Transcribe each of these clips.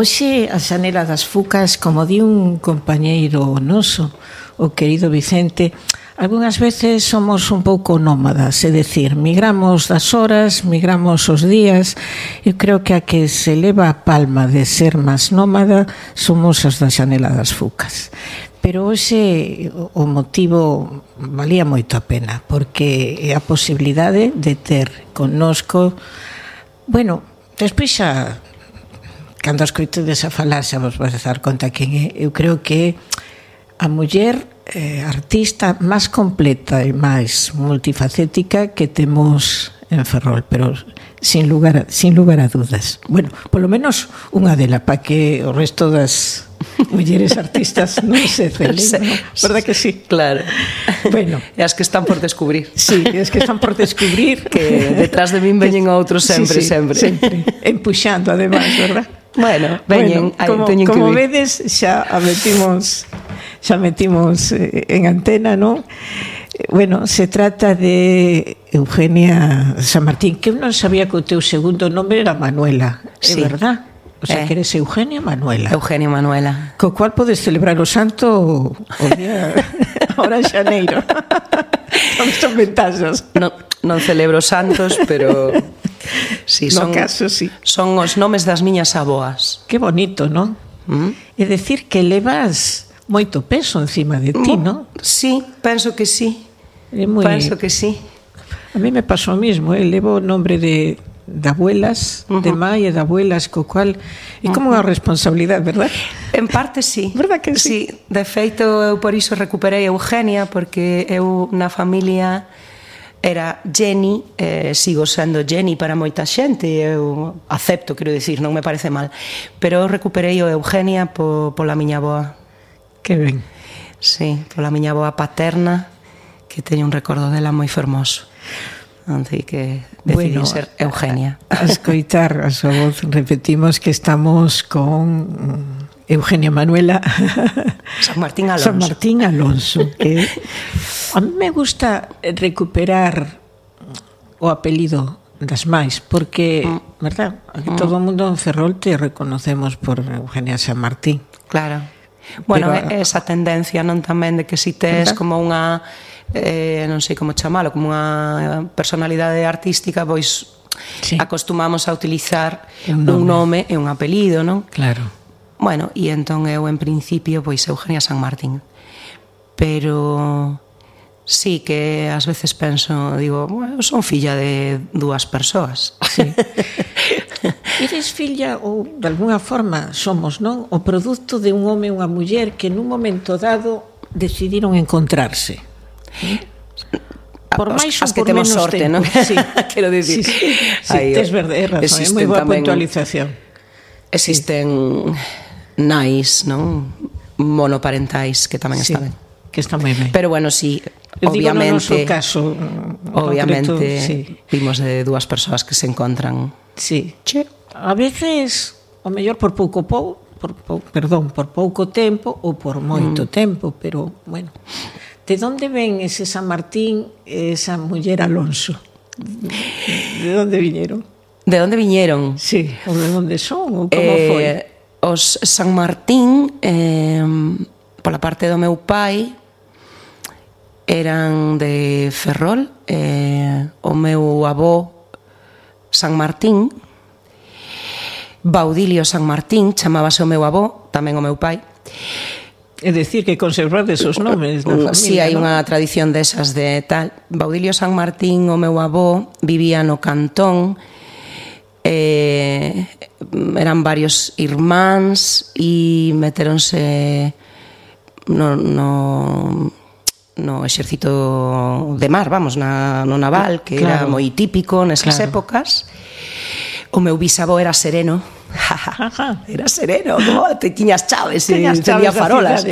Hoxe a Xanela das Fucas, como di un compañeiro noso, o querido Vicente, algunhas veces somos un pouco nómadas, é dicir, migramos das horas, migramos os días, eu creo que a que se leva a palma de ser máis nómada somos as da Xanela das Fucas. Pero hoxe o motivo valía moito a pena, porque é a posibilidade de ter connosco, bueno, despois xa cando escoitedes a falar xa vos vais dar conta quen é eu creo que a muller eh, artista máis completa e máis multifacética que temos en Ferrol, pero sin lugar a, sin lugar a dudas. Bueno, polo menos unha dela, para que o resto das mulleres artistas non se celebran, verdad que sí? Claro. Bueno. E as que están por descubrir. Sí, as que están por descubrir. que detrás de min veñen outros sempre, sí, sí, sempre. sempre. Empuxando, ademais, verdad? Bueno, veñen, bueno, aí como, teñen como que Como vedes, xa a metimos xa metimos eh, en antena, non? Bueno, se trata de Eugenia San Martín, que eu non sabía que o teu segundo nome era Manuela, sí. é verdad? O sea, eh. que eres Eugenia Manuela. Eugenia Manuela. Co cual podes celebrar o santo o día ahora en xaneiro. son estas ventaxas. Non, non celebro santos, pero Sí, son, no caso, sí. Son os nomes das miñas aboas. Que bonito, non? Mm? É decir, que levas moito peso encima de ti, non? Sí, penso que sí. É moi... Penso que sí. A mí me pasou o mismo, eh? levo o nombre de, de abuelas, uh -huh. de má e de abuelas, co cual é como unha responsabilidade, verdad? En parte sí. Verdad que sí? sí? De feito, eu por iso recuperei a Eugenia, porque eu na familia era Jenny, eh, sigo sendo Jenny para moita xente, eu acepto, quero dicir, non me parece mal, pero eu recuperei o Eugenia po, pola miña boa. Que ben. Sí, pola miña boa paterna, que teño un recordo dela moi fermoso. Así que decidí bueno, ser Eugenia. A, a escoitar a súa voz, repetimos que estamos con Eugenia Manuela San Martín Alonso. San Martín Alonso que a mí me gusta recuperar o apelido das máis, porque, mm. verdad, aquí mm. todo o mundo en Ferrol te reconocemos por Eugenia San Martín. Claro. Bueno, Pero, esa tendencia non tamén de que si tes como unha eh, non sei como chamalo, como unha personalidade artística, pois sí. acostumamos a utilizar un nome, un nome e un apelido, non? Claro. Bueno, e entón eu en principio pois Eugenia San Martín. Pero sí que ás veces penso, digo, bueno, son filla de dúas persoas. Sí. Eres filla ou de alguna forma somos, non? O produto de un home e unha muller que nun momento dado decidiron encontrarse. Por máis as que por temos menos sorte, tempo. non? Sí. Quero dicir. Sí, sí. sí Aí, tes verde, é razón, é moi boa puntualización. Existen sí nais, non? Monoparentais que tamén sí, ben. Que está moi ben. Pero bueno, sí, Eu obviamente, digo no caso, obviamente concreto, sí. vimos de dúas persoas que se encontran. Sí. Che. A veces, o mellor por pouco pou, por, pou, perdón, por pouco tempo ou por moito mm. tempo, pero bueno. De onde ven ese San Martín e esa muller Alonso? De onde viñeron? De onde viñeron? Sí, ou de onde son, ou como eh, foi? os San Martín eh, pola parte do meu pai eran de Ferrol eh, o meu avó San Martín Baudilio San Martín chamábase o meu avó, tamén o meu pai É dicir que conservades os nomes da familia, Si, sí, hai ¿no? unha tradición desas de tal. Baudilio San Martín, o meu avó, vivía no Cantón, eh, eran varios irmáns e meteronse no, no, no exército de mar, vamos, na, no naval, que claro. era moi típico nesas claro. épocas. O meu bisavó era sereno, era sereno, como te tiñas chaves e encendía farolas.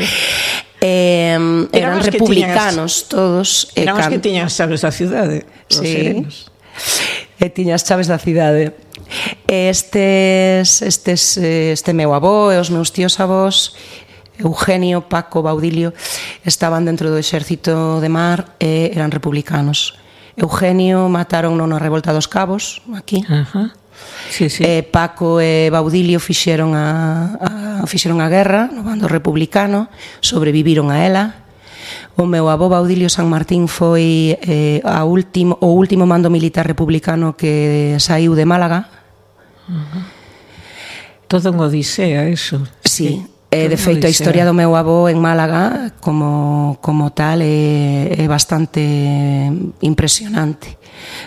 Eh, eran republicanos tiñas, todos. Eran eh, can... que tiñan chaves da cidade, os sí. serenos. E tiñas chaves da cidade. Estes, estes, eh, este meu avó e os meus tíos avós Eugenio, Paco, Baudilio estaban dentro do exército de mar e eran republicanos. Eugenio mataron na revolta dos cabos aquí. Ajá. Sí, sí. E Paco e Baudilio fixeron a, a fixeron a guerra no bando republicano, sobreviviron a ela. O meu avó Baudilio San Martín foi eh, a último, o último mando militar republicano que saiu de Málaga Todo en Odisea, eso. Sí. sí. Eh, de feito, a historia do meu avó en Málaga como, como tal é, é bastante impresionante.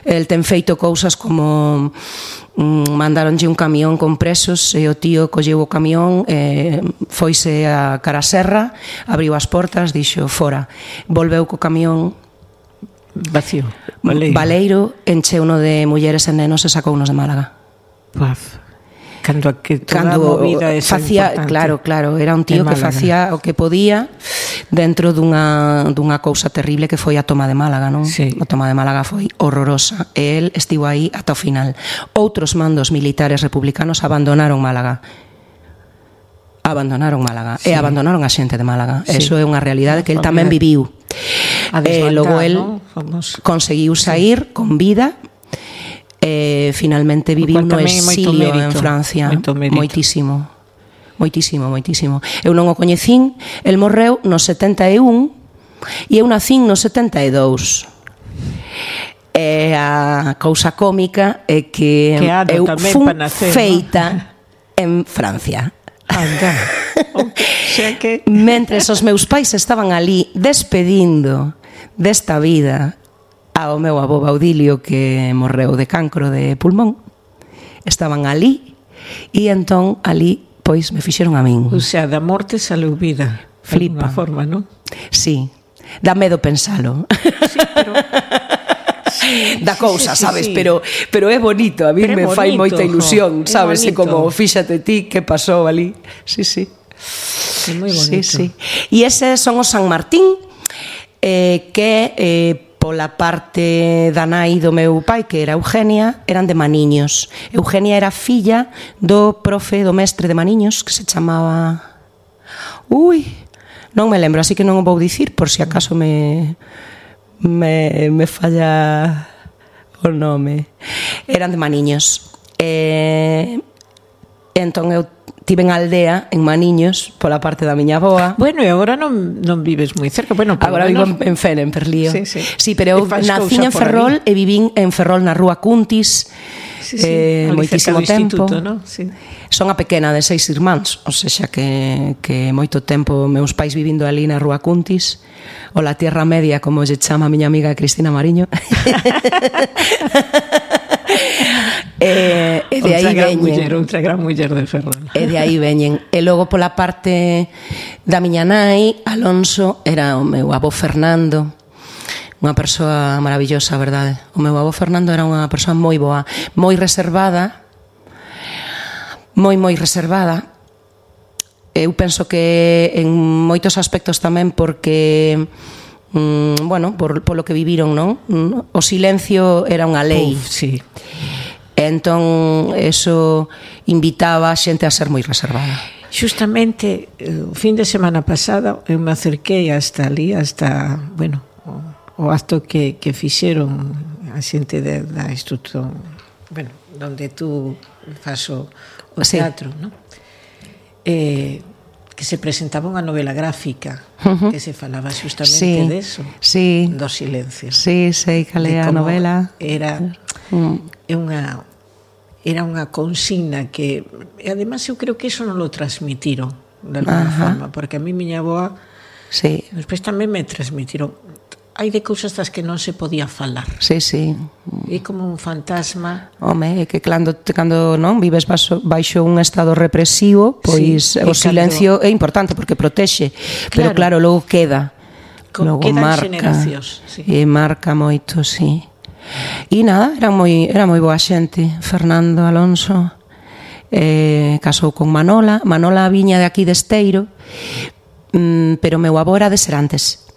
El ten feito cousas como mm, mandaronlle un camión con presos e o tío colleu o camión e foise a cara serra, abriu as portas, dixo fora. Volveu co camión vacío. Valeiro, Valeiro encheuno de mulleres e nenos e sacounos de Málaga. Paz. Cando a que toda cando a movida é facía, importante. claro, claro, era un tío que facía o que podía dentro dunha dunha cousa terrible que foi a toma de Málaga, non? Sí. A toma de Málaga foi horrorosa. E el estivo aí ata o final. Outros mandos militares republicanos abandonaron Málaga abandonaron Málaga sí. e abandonaron a xente de Málaga. Sí. Eso é unha realidade que el tamén viviu. A eh, logo el ¿no? Conseguiu sair sí. con vida, eh, finalmente viviu no exilio mérito, en Francia, moito mérito. moitísimo. Moitísimo, moitísimo. Eu non o coñecín, el morreu no 71 e eu nacín no 72. E a cousa cómica é que, que eu fun nacer, feita no? en Francia. Anda. Okay. Xa que... Mentres os meus pais estaban ali despedindo desta vida ao meu avó Baudilio que morreu de cancro de pulmón. Estaban ali e entón ali pois me fixeron a min. O sea, da morte saleu vida. Flipa. forma, non? Sí. Dá medo pensalo. Sí, pero Sí, da cousa, sí, sí, sabes, sí. pero pero é bonito, a mí pero me bonito, fai moita ilusión, jo, sabes, e como fíxate ti que pasou ali. Sí, sí. É moi bonito. Sí, sí. E ese son os San Martín eh, que eh, pola parte da nai do meu pai, que era Eugenia, eran de Maniños. Eugenia era filla do profe do mestre de Maniños, que se chamaba... Ui, non me lembro, así que non o vou dicir, por si acaso me, me, me falla o nome. Eran de Maniños. E, entón eu Estive en aldea, en Maniños, pola parte da miña boa. Bueno, e agora non, non vives moi cerca. Bueno, agora menos... vivo en, en en Perlío. Sí, sí. sí pero eu nacín en Ferrol e vivín en Ferrol na rúa Cuntis sí, sí. eh, moitísimo tempo. No? Sí. Son a pequena de seis irmáns, ou seja que, que moito tempo meus pais vivindo ali na rúa Cuntis, ou la Tierra Media, como lle chama a miña amiga Cristina Mariño. Eh, e, e de aí veñen... Muller, outra gran muller de Ferrol. E de aí veñen. E logo pola parte da miña nai, Alonso era o meu avó Fernando, unha persoa maravillosa, verdade? O meu avó Fernando era unha persoa moi boa, moi reservada, moi moi reservada. Eu penso que en moitos aspectos tamén porque mm, bueno, por, por lo que viviron, non? Mm, o silencio era unha lei. Uf, sí. E entón, eso invitaba a xente a ser moi reservada. Xustamente, o fin de semana pasada, eu me acerquei hasta ali, hasta, bueno, o, o acto que, que fixeron a xente de, da institución, bueno, donde tú faso o, o sí. teatro, non? Eh, que se presentaba unha novela gráfica uh -huh. que se falaba justamente sí, de eso, sí. do silencio. Sí, sei, sí, cal é a novela. Era mm. unha era unha consigna que e además eu creo que eso non lo transmitiron de alguna Ajá. forma, porque a mí miña boa sí. despois tamén me transmitiron hai de cousas das que non se podía falar. Sí, sí. É como un fantasma. Home, é que cando, cando non vives baixo, baixo un estado represivo, pois sí, o silencio cando... é importante porque protexe, claro. pero claro, logo queda. Co, logo marca. Generacións, sí. E marca moito, sí. E nada, era moi, era moi boa xente, Fernando Alonso, eh, casou con Manola, Manola viña de aquí de Esteiro, mm, pero meu avó era de Serantes,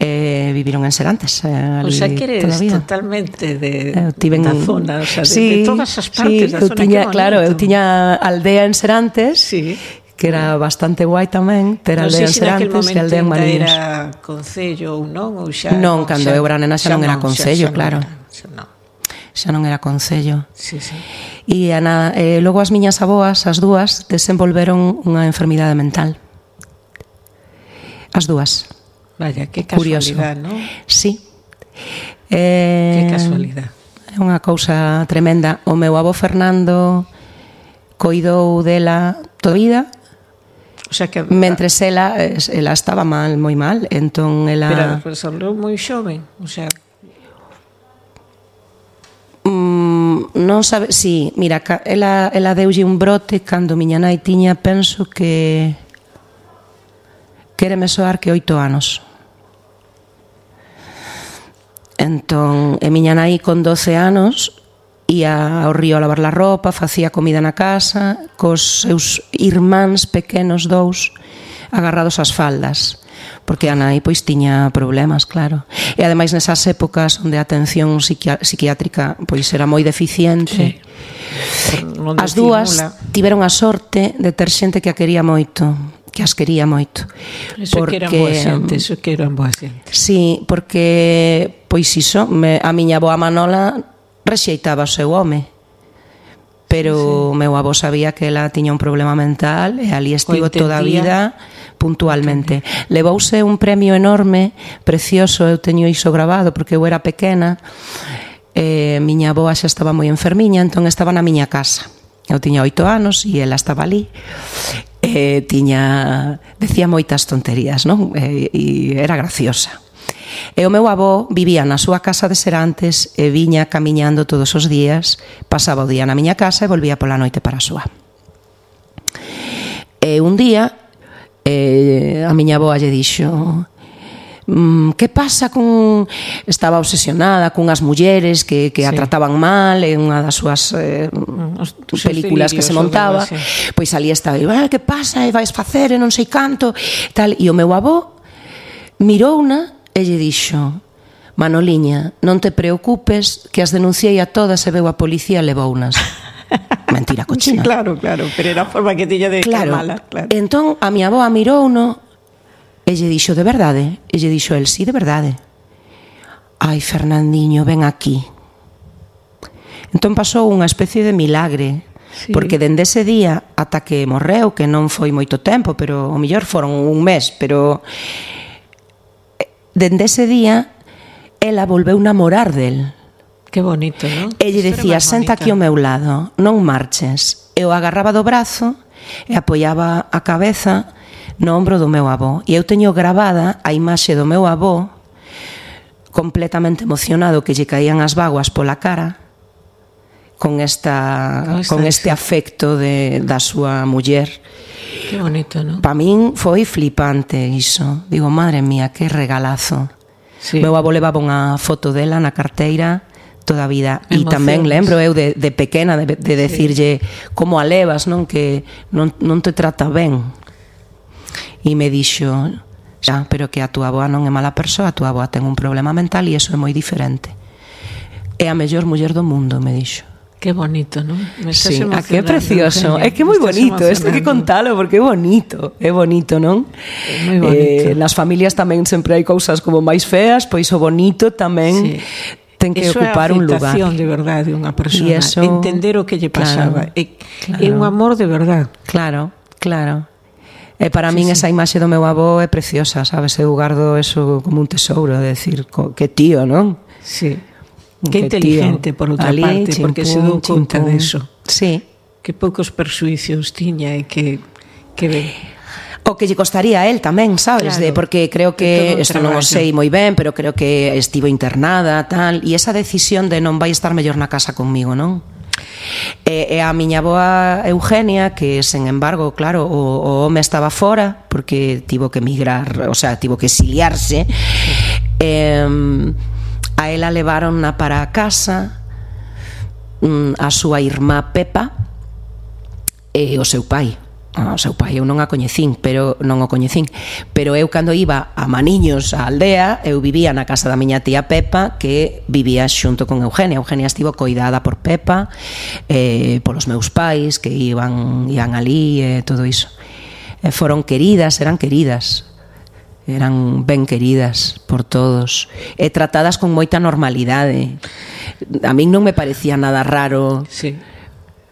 eh, viviron en Serantes. Eh, ali, o sea que eres todavía. totalmente de, eh, eu tiven, da zona, o sea, de, sí, de, todas as partes sí, da zona. Tiña, claro, eu tiña aldea en Serantes, sí que era bastante guai tamén ter aldea no en Serantes e aldea en Mariños. era concello ou non? Ou xa, non, cando xa, eu era nena xa, xa non era concello, xa, claro. Xa, xa non xa non era concello. Sí, sí. E ana, eh, logo as miñas aboas, as dúas, desenvolveron unha enfermidade mental. As dúas. Vaya, que casualidade, non? Sí. Eh, que casualidade. É unha cousa tremenda. O meu avó Fernando coidou dela toda a vida, O sea que mentres ela eh, ela estaba mal, moi mal, entón ela Pero resolveu moi xoven, o sea non sabe, si, sí, mira, ela, ela deulle un brote cando miña nai tiña, penso que quereme soar que oito anos. Entón, e miña nai con 12 anos ia ao río a lavar la roupa, facía comida na casa, cos seus irmáns pequenos dous agarrados ás faldas porque a nai pois tiña problemas, claro. E ademais nesas épocas onde a atención psiquiátrica pois era moi deficiente. Sí. Non as dúas tiveron a sorte de ter xente que a quería moito que as quería moito. Eso porque, que eran boa xente, mm, eso que eran boa xente. Sí, porque, pois iso, me, a miña boa Manola rexeitaba o seu home pero sí. meu avó sabía que ela tiña un problema mental e ali estivo toda a vida puntualmente. Levouse un premio enorme, precioso, eu teño iso grabado porque eu era pequena, eh, miña avó xa estaba moi enfermiña, entón estaba na miña casa. Eu tiña oito anos e ela estaba ali. Eh, tiña, decía moitas tonterías, non? Eh, e era graciosa E o meu avó vivía na súa casa de Serantes e viña camiñando todos os días, pasaba o día na miña casa e volvía pola noite para a súa. E un día eh, a miña avó lle dixo mm, que pasa con estaba obsesionada cunhas mulleres que, que sí. a trataban mal en unha das súas eh, os, películas que se montaba demás, sí. pois ali estaba ah, que pasa e vais facer e non sei canto tal e o meu avó mirouna e lle dixo Manoliña, non te preocupes que as denunciei a todas e veu a policía levounas. Mentira cochina. Sí, claro, claro, pero era a forma que tiña de claro. mala. Claro. Entón a mi avó mirouno e lle dixo de verdade, e lle dixo el, sí, de verdade. Ai, Fernandiño, ven aquí. Entón pasou unha especie de milagre, sí. porque dende ese día ata que morreu, que non foi moito tempo, pero o mellor foron un mes, pero dende ese día, ela volveu namorar del. Que bonito, non? E lle dicía, senta aquí ao meu lado, non marches. Eu agarraba do brazo e apoiaba a cabeza no ombro do meu avó. E eu teño gravada a imaxe do meu avó completamente emocionado que lle caían as vaguas pola cara con esta con este afecto de da súa muller Que bonito, non? Pa min foi flipante iso. Digo, madre mía, que regalazo. Sí. Meu avó levaba unha foto dela na carteira toda a vida e tamén lembro eu de, de pequena de, de decirlle sí. como a levas non que non, non te trata ben e me dixo xa, pero que a túa aboa non é mala persoa a túa aboa ten un problema mental e iso é moi diferente é a mellor muller do mundo me dixo Qué bonito, ¿no? Me estás sí, a qué precioso. Es que muy bonito, esto que contalo, porque é bonito, é bonito, non? É moi bonito. Eh, nas familias tamén sempre hai cousas como máis feas, pois o bonito tamén sí. ten que eso ocupar un lugar. Eso de verdade unha persona, y eso, entender o que lle pasaba. Claro, é, claro. é un amor de verdade. Claro, claro. E para sí, min sí. esa imaxe do meu avó é preciosa, sabes? Eu guardo eso como un tesouro, de decir, que tío, non? Sí. Que inteligente, por outra Ali, parte, chimpún, porque se dou conta chimpún. Entón. deso. Sí. Que poucos persuicios tiña e que... que o que lle costaría a él tamén, sabes, claro, de porque creo que isto non o sei moi ben, pero creo que estivo internada, tal, e esa decisión de non vai estar mellor na casa conmigo, non? E, e a miña boa Eugenia que sen embargo, claro, o, o home estaba fora porque tivo que emigrar, o sea, tivo que exiliarse. Eh, A ela levaronna para a casa mm, a súa irmá Pepa e o seu pai. O seu pai eu non a coñecín, pero non o coñecín, pero eu cando iba a Maniños, a aldea, eu vivía na casa da miña tía Pepa, que vivía xunto con Eugenia. Eugenia estivo coidada por Pepa, eh, polos meus pais que iban iban alí e eh, todo iso. E foron queridas, eran queridas eran ben queridas por todos e tratadas con moita normalidade. A min non me parecía nada raro. Sí.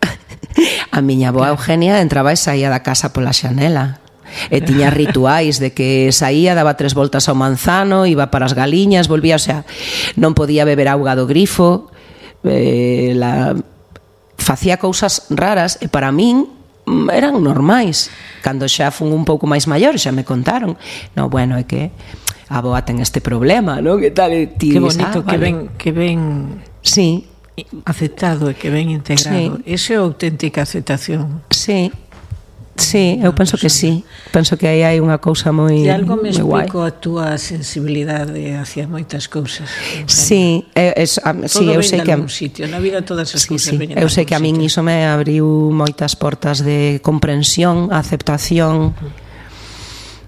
A miña boa claro. Eugenia entraba e saía da casa pola xanela e tiña rituais de que saía, daba tres voltas ao manzano, iba para as galiñas, volvía, o sea, non podía beber auga do grifo, eh, la facía cousas raras e para min Mm, eran normais. Cando xa fun un pouco máis maior, xa me contaron. No, bueno, é que a boa ten este problema, non? Que tal? Ti que ah, bonito, ah, vale. que ben, que ben... Sí, aceptado e que ben integrado. Sí. Ese é auténtica aceptación. Sí. Sí, eu ah, penso que sí. Penso que aí hai unha cousa moi guai. algo me explico a túa sensibilidade hacia moitas cousas. Sí, é, é, a, sí, eu sei que a, sitio, na vida todas as sí, cousas sí, Eu sei que a min iso me abriu moitas portas de comprensión, aceptación,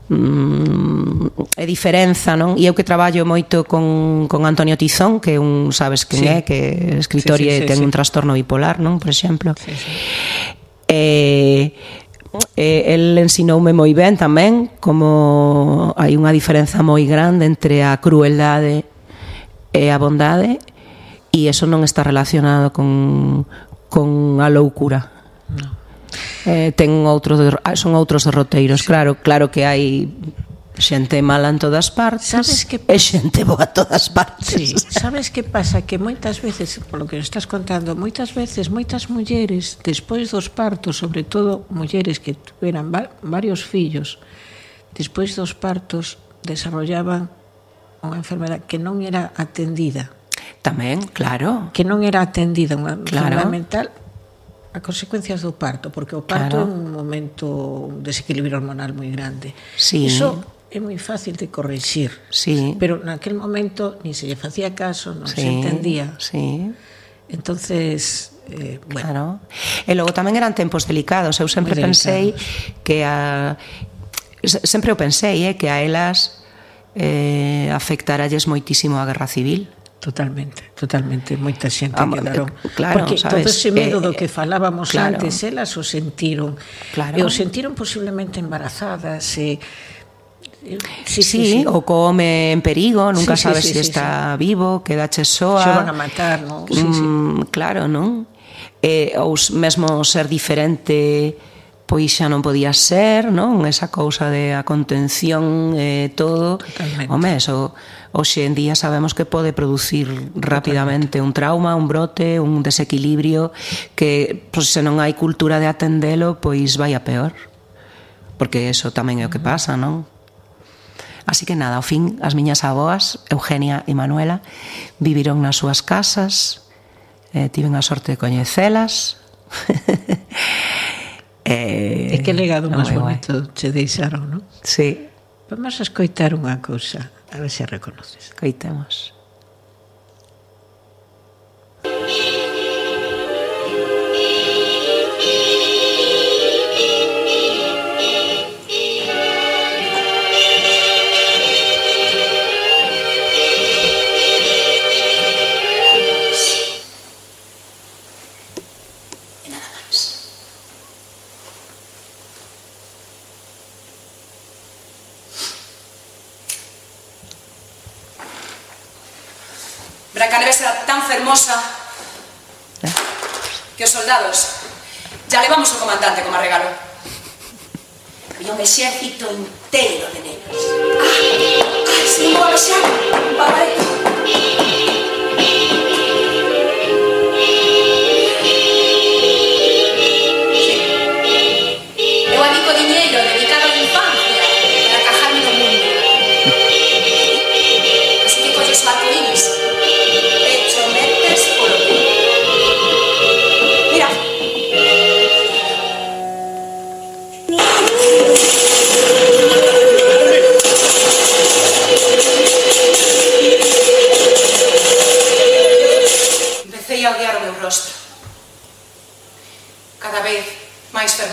mm, e diferenza, non? E eu que traballo moito con, con Antonio Tizón, que un sabes quen sí. é, que escritor sí, sí, sí, e ten sí. un trastorno bipolar, non? Por exemplo. Sí, sí. Eh, eh, el ensinoume moi ben tamén como hai unha diferenza moi grande entre a crueldade e a bondade e eso non está relacionado con, con a loucura. No. Eh, ten outro, son outros derroteiros, sí. claro, claro que hai Xente mala en todas partes Sabes que... e xente boa todas partes. Sí. Sabes que pasa? Que moitas veces, polo que estás contando, moitas veces, moitas mulleres, despois dos partos, sobre todo mulleres que tuveran varios fillos, despois dos partos desarrollaban unha enfermedade que non era atendida. Tamén, claro. Que non era atendida unha claro. enfermedade mental a consecuencias do parto, porque o parto claro. é un momento un desequilibrio hormonal moi grande. Sí. Iso é moi fácil de corrixir. Sí. Pero naquel momento ni se lle facía caso, non sí, se entendía. Sí. Entonces, eh, bueno. Claro. E logo tamén eran tempos delicados. Eu sempre delicados. pensei que a sempre o pensei, eh, que a elas eh afectaralles moitísimo a guerra civil. Totalmente, totalmente, moita xente Amo, quedaron. Eh, claro, Porque sabes, todo ese eh, medo eh, do que falábamos claro, antes, elas o sentiron. Claro. E o sentiron posiblemente embarazadas, e eh, Sí, sí, sí, sí. o come en perigo, nunca sí, sabes sí, se si está vivo, quedache soa. Se van a matar, non? Sí, mm, sí. Claro, non? Eh, ou mesmo ser diferente pois xa non podía ser, non? Esa cousa de a contención e eh, todo. Totalmente. Home, eso hoxe en día sabemos que pode producir rapidamente un trauma, un brote, un desequilibrio que pois, se non hai cultura de atendelo, pois vai a peor. Porque eso tamén é o que mm. pasa, non? Así que nada, ao fin, as miñas aboas, Eugenia e Manuela, viviron nas súas casas, eh, tiven a sorte de coñecelas. eh, e que legado máis bonito guai. che deixaron, non? Sí. Vamos a escoitar unha cousa, a ver se reconoces. Coitemos. hermosa. ¿Eh? Que soldados, ya le vamos al comandante como regalo. Yo un ejército entero de negros. ¡Ah! ¡Ah! ¡Sí, no,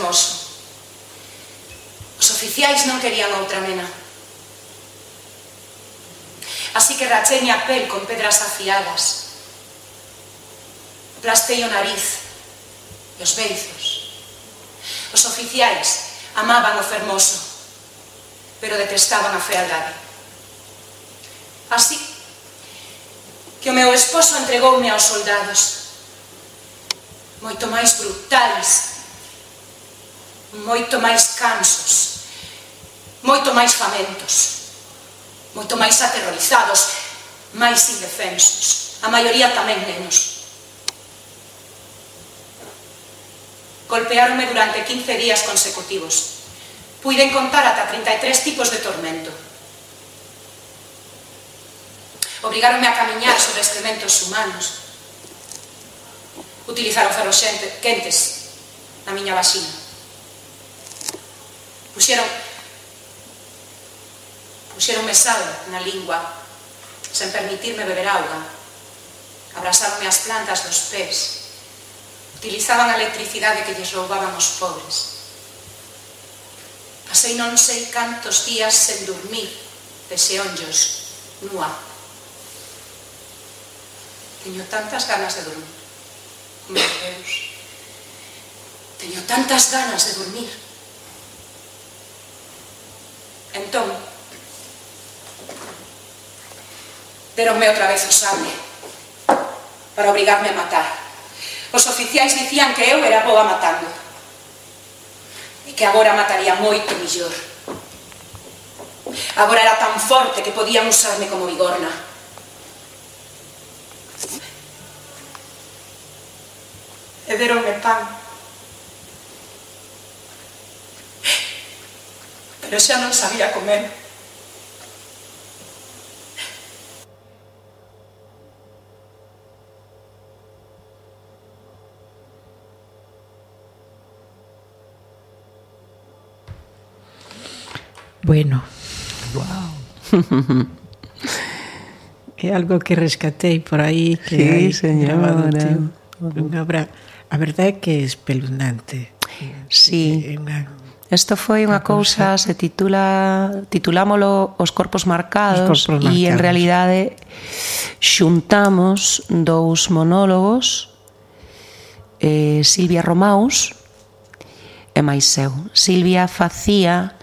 fermoso. Os oficiais non querían outra nena. Así que racheñe a pel con pedras afiadas. Plastei o nariz e os beizos. Os oficiais amaban o fermoso, pero detestaban a fealdade. Así que o meu esposo entregoume aos soldados, moito máis brutais moito máis cansos, moito máis famentos, moito máis aterrorizados, máis indefensos, a maioría tamén nenos. Golpearme durante 15 días consecutivos. Puiden contar ata 33 tipos de tormento. Obrigaronme a camiñar sobre excrementos humanos. Utilizaron ferros quentes na miña vaxina puxeron puxeron sal na lingua, sen permitirme beber auga. Abrasaronme as plantas dos pés. Utilizaban a electricidade que lles roubaban os pobres. Pasei non sei cantos días sen dormir, deseonllos, nua. Teño tantas ganas de dormir, como Deus. Teño tantas ganas de dormir. Entón, deronme outra vez o sable para obrigarme a matar. Os oficiais dicían que eu era boa matando e que agora mataría moito millor. Agora era tan forte que podían usarme como bigorna. E deronme pan Pero xa non sabía comer. Bueno. É algo que rescatei por aí que Sí, hai señora. Unha obra, a verdade é que é espeluznante. Sí. É unha, É Isto foi unha cousa, se titula titulámolo Os corpos marcados e en realidade eh, xuntamos dous monólogos eh, Silvia Romaus e máis eu. Silvia facía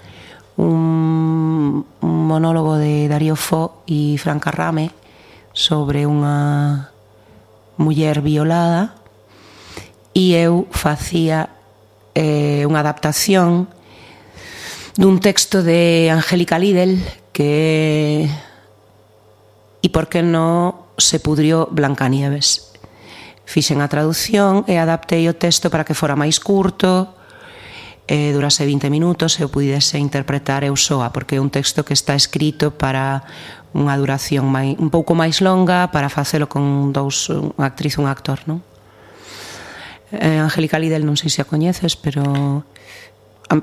un, un monólogo de Darío Fo e Franca Carrame sobre unha muller violada e eu facía eh, unha adaptación dun texto de Angélica Lidl que E por que no se pudrió Blancanieves. Fixen a traducción e adaptei o texto para que fora máis curto, eh, durase 20 minutos e o pudese interpretar eu soa, porque é un texto que está escrito para unha duración mai, un pouco máis longa para facelo con dous, unha actriz e un actor, non? Eh, Angélica Lidl non sei se a coñeces, pero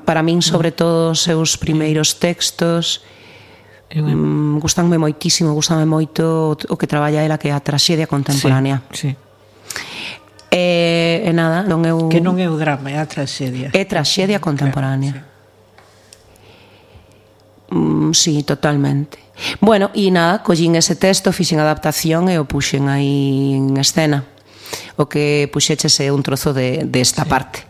para min sobre todo os seus primeiros textos mm, gustanme moitísimo, gustanme moito o que traballa ela que é a traxedia contemporánea. Sí, sí. E, e nada, non é o... Que non é o drama, é a traxedia. É traxedia contemporánea. Claro, sí. Mm, sí, totalmente. Bueno, e nada, collín ese texto, fixen adaptación e o puxen aí en escena. O que puxeches é un trozo de, de esta sí. parte.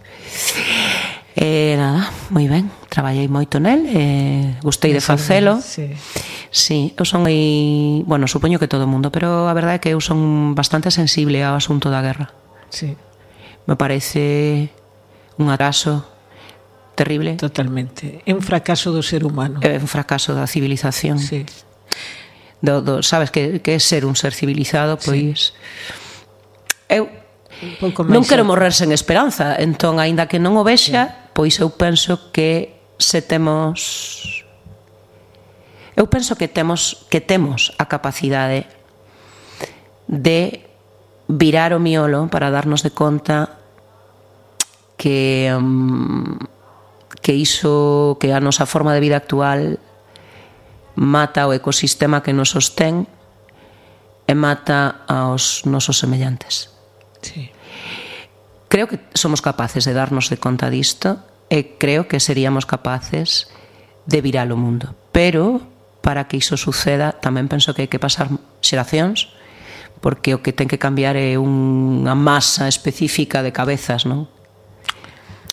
E nada, moi ben, traballei moito nel, e gustei de facelo. Sí. sí, eu son aí, bueno, supoño que todo o mundo, pero a verdade é que eu son bastante sensible ao asunto da guerra. Sí. Me parece un atraso terrible. Totalmente. É un fracaso do ser humano. É un fracaso da civilización. Sí. Do, do, sabes que, que é ser un ser civilizado, pois... Sí. Eu un pouco máis non quero eh. morrer sen esperanza, entón aínda que non o vexa pois eu penso que se temos eu penso que temos que temos a capacidade de virar o miolo para darnos de conta que um, que iso que a nosa forma de vida actual mata o ecosistema que nos sostén e mata aos nosos semellantes. Sí creo que somos capaces de darnos de conta disto e creo que seríamos capaces de virar o mundo. Pero para que iso suceda tamén penso que hai que pasar xeracións porque o que ten que cambiar é unha masa específica de cabezas, non?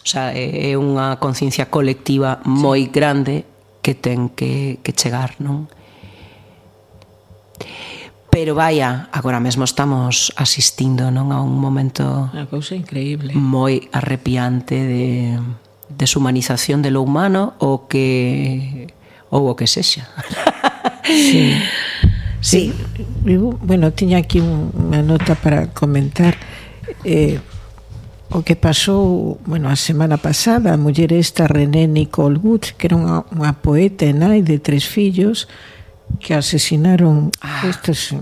O sea, é unha conciencia colectiva moi grande que ten que, que chegar, non? Pero vaya, agora mesmo estamos asistindo non a un momento Unha cousa increíble. Moi arrepiante de deshumanización de lo humano o que ou o que sexa. Sí. Sí. Eu, bueno, tiña aquí unha nota para comentar eh, o que pasou, bueno, a semana pasada, a muller esta René Nicole Wood, que era unha, unha poeta e nai de tres fillos, que asesinaron ah. estes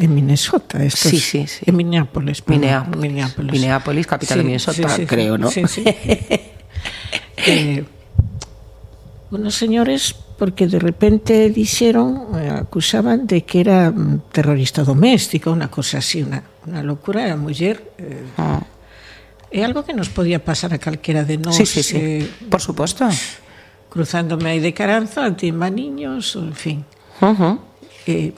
En Minnesota, estos, sí, sí, sí. en Minneapolis, Minneapolis, Minneapolis, Minneapolis capital de Minnesota, creo, ¿no? Sí, sí. eh, unos señores porque de repente dijeron, eh, acusaban de que era terrorista doméstico, una cosa así, una, una locura, a muller... Eh, ah. É algo que nos podía pasar a calquera de nós. Sí, sí, sí. Eh, Por suposto. Cruzándome aí de Caranza, ante Timba Niños, en fin. Uh -huh. eh,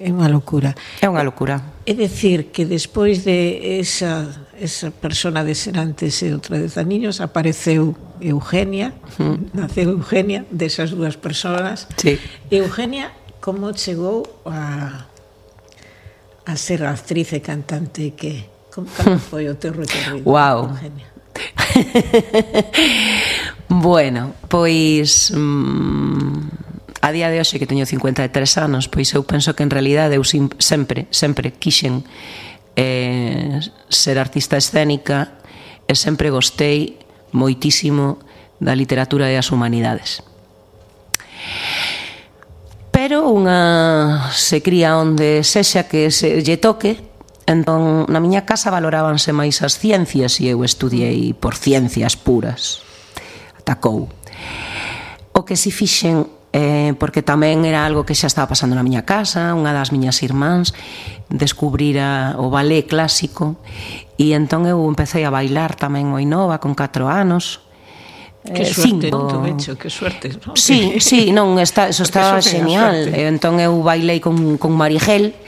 é unha locura. É unha locura. É decir, que despois de esa, esa persona de ser antes e outra de Zaniños, apareceu Eugenia, uh -huh. naceu Eugenia, desas dúas persoas. Sí. Eugenia, como chegou a, a ser actriz e cantante que como foi o teu recorrido? Wow. Eugenia? bueno, pois... Mmm a día de hoxe que teño 53 anos, pois eu penso que en realidade eu sim, sempre, sempre quixen eh, ser artista escénica e sempre gostei moitísimo da literatura e as humanidades. Pero unha se cría onde sexa que se lle toque, entón na miña casa valorábanse máis as ciencias e eu estudiei por ciencias puras. Atacou. O que si fixen eh, porque tamén era algo que xa estaba pasando na miña casa, unha das miñas irmáns descubrira o balé clásico e entón eu empecé a bailar tamén o Inova con 4 anos. Que eh, suerte, cinco. non que suerte, non? Sí, sí, non, está, eso estaba genial. E eh, entón eu bailei con, con Marigel,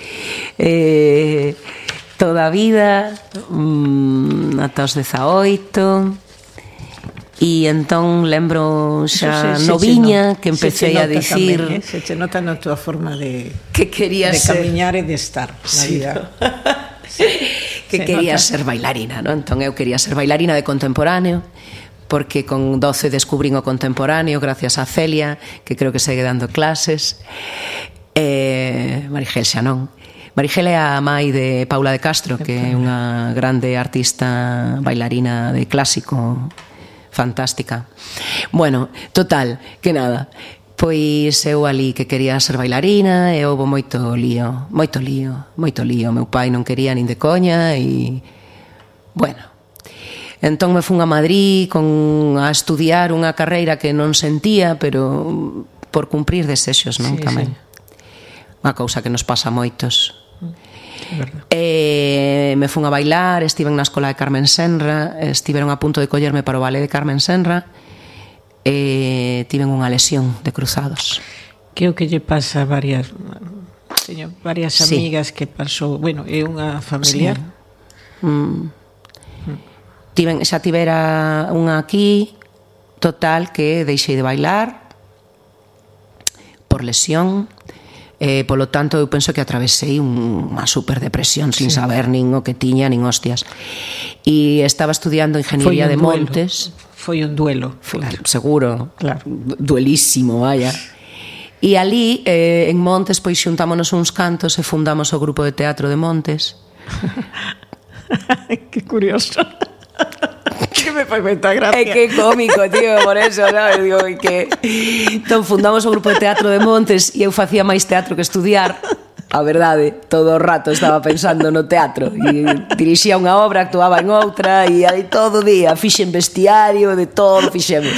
eh, toda a vida, mm, ata os 18, E entón lembro xa se, se, noviña se, no, que empecé a dicir tamén, eh? Se che nota na tua forma de que quería de ser. camiñar e de estar na sí. vida sí. Que se quería nota. ser bailarina non? Entón eu quería ser bailarina de contemporáneo porque con 12 descubrín o contemporáneo gracias a Celia, que creo que segue dando clases. Eh, Marigel xa non. Marigel é a mai de Paula de Castro, que é unha grande artista bailarina de clásico fantástica. Bueno, total, que nada. Pois eu ali que quería ser bailarina e houve moito lío, moito lío, moito lío. Meu pai non quería nin de coña e... Bueno, entón me fun a Madrid con a estudiar unha carreira que non sentía, pero por cumprir desexos, non, sí, tamén. Sí. Unha cousa que nos pasa a moitos. E eh, me fun a bailar, estiven na escola de Carmen Senra, estiveron a punto de collerme para o ballet de Carmen Senra e tiven unha lesión de cruzados. Que o que lle pasa a varias teño varias sí. amigas que pasou, bueno, é unha familiar. Sí. Mm. Tiven, xa tivera unha aquí, total que deixei de bailar por lesión, eh, polo tanto eu penso que atravesei un, unha superdepresión sin sí. saber nin o que tiña nin hostias. E estaba estudiando Ingeniería de duelo. Montes. Foi un duelo foi, claro, seguro. Claro. duelísimo vaya. E ali eh, en Montes pois xuntámonos uns cantos e fundamos o grupo de teatro de Montes. Que curioso me fai moita gracia. É que cómico, tío, por eso, sabes? Digo, que... Entón, fundamos o grupo de teatro de Montes e eu facía máis teatro que estudiar. A verdade, todo o rato estaba pensando no teatro e dirixía unha obra, actuaba en outra e aí todo o día fixen vestiario, de todo fixemos.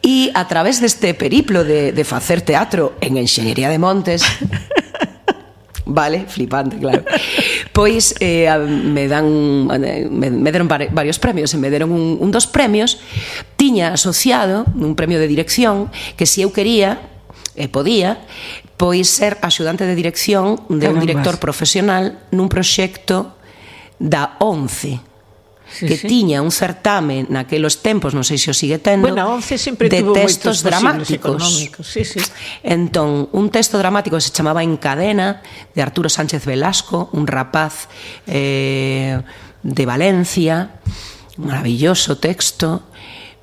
E a través deste periplo de, de facer teatro en Enxeñería de Montes Vale, flipante, claro Pois eh, me dan eh, me, me deron varios premios, e me deron un, un dos premios tiña asociado un premio de dirección que se si eu quería e podía, pois ser axudante de dirección de Carambas. un director profesional nun proxecto da ONCE sí, que sí. tiña un certame naquelos tempos, non sei se o sigue tendo, bueno, once sempre de tuvo textos dramáticos. Sí, sí. Entón, un texto dramático que se chamaba En cadena, de Arturo Sánchez Velasco, un rapaz eh, de Valencia, maravilloso texto,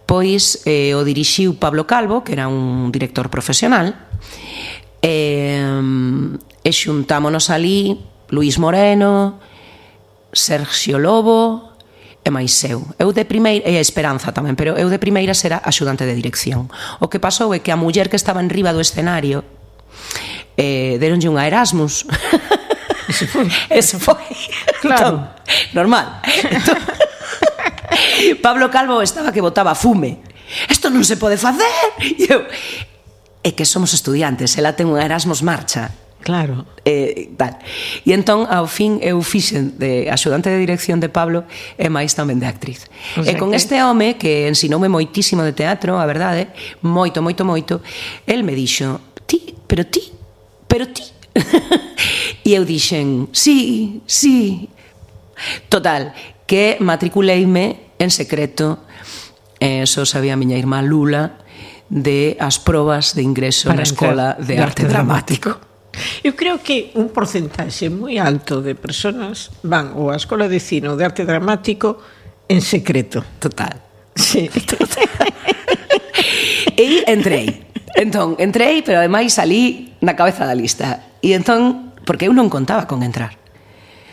pois eh, o dirixiu Pablo Calvo, que era un director profesional, e, eh, e xuntámonos ali Luis Moreno, Sergio Lobo, é máis eu. Eu de primeira, e a esperanza tamén, pero eu de primeira será axudante de dirección. O que pasou é que a muller que estaba en riba do escenario eh, deronlle unha Erasmus. Eso foi. Eso foi. Claro. Entón, normal. Entón, Pablo Calvo estaba que botaba fume. Isto non se pode facer. E eu, é que somos estudiantes, ela ten un Erasmus marcha Claro. Eh, tal. E entón, ao fin, eu fixen de axudante de dirección de Pablo e máis tamén de actriz. O sea e con que... este home, que ensinoume moitísimo de teatro, a verdade, moito, moito, moito, el me dixo, ti, pero ti, pero ti. e eu dixen, sí, sí. Total, que matriculeime en secreto eh, só sabía a miña irmá Lula de as probas de ingreso Para na Escola de Arte, Arte Dramático. dramático. Eu creo que un porcentaxe moi alto de persoas van ou á Escola de Cine ou de Arte Dramático en secreto. Total. Sí. E entrei. Entón, entrei, pero ademais salí na cabeza da lista. E entón, porque eu non contaba con entrar.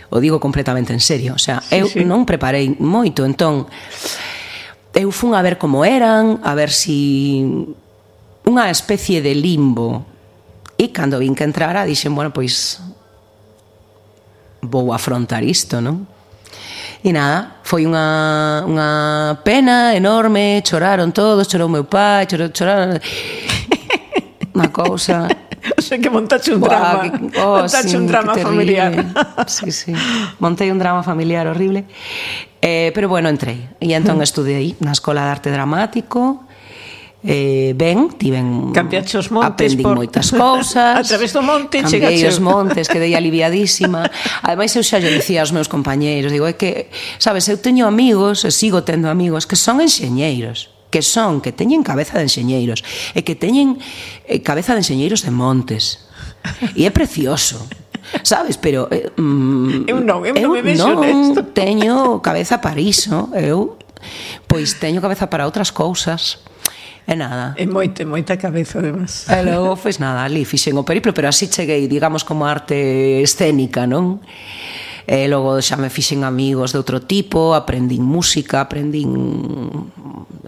O digo completamente en serio. O sea, sí, eu sí. non preparei moito. Entón, eu fun a ver como eran, a ver si... Unha especie de limbo E cando vin que entrara, dixen, bueno, pois vou afrontar isto, non? E nada, foi unha, unha pena enorme, choraron todos, chorou meu pai, chorou, choraron... Unha cousa... O sea, que montaxe un Buah, drama, que, oh, montaxe sí, un drama familiar. Sí, sí. Montei un drama familiar horrible. Eh, pero bueno, entrei. E entón estudei na Escola de Arte Dramático, eh, ben, tiven Cambiache os montes aprendín por... moitas cousas. a través do monte Cambiei chegache. os montes, quedei aliviadísima. Ademais eu xa lle dicía aos meus compañeiros, digo, é que, sabes, eu teño amigos, e sigo tendo amigos que son enxeñeiros que son, que teñen cabeza de enxeñeiros e que teñen eh, cabeza de enxeñeiros de montes e é precioso sabes, pero eh, mm, eu non, eu, eu non me vexo non nesto. teño cabeza para iso eu pois teño cabeza para outras cousas E nada. E moito, e moita cabeza, además. E logo, pois nada, ali fixen o periplo, pero así cheguei, digamos, como arte escénica, non? E logo xa me fixen amigos de outro tipo, aprendín música, aprendín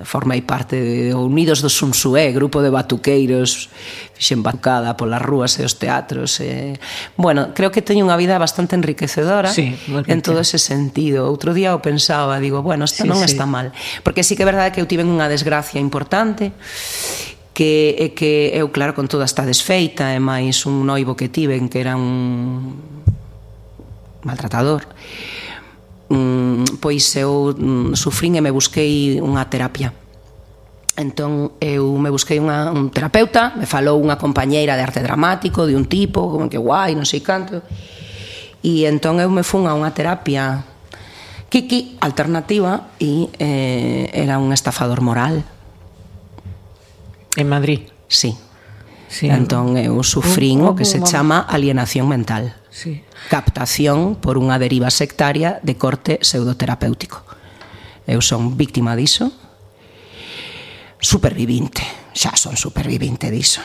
formei parte de Unidos do Sunsué, eh, grupo de batuqueiros, fixen bancada polas rúas e os teatros. E... Bueno, creo que teño unha vida bastante enriquecedora sí, en todo ese sentido. Outro día o pensaba, digo, bueno, isto sí, non sí. está mal. Porque sí que é verdade que eu tiven unha desgracia importante que é que eu, claro, con toda esta desfeita e máis un noivo que tiven que era un maltratador mm, pois eu mm, sufrín e me busquei unha terapia Entón eu me busquei unha, un terapeuta, me falou unha compañeira de arte dramático, de un tipo, como que guai, non sei canto. E entón eu me fun a unha terapia kiki alternativa e eh, era un estafador moral. En Madrid? Sí. Sí. Entón eu sufrín o que se chama alienación mental. Sí. Captación por unha deriva sectaria de corte pseudoterapéutico. Eu son víctima diso. Supervivinte, xa son supervivinte diso.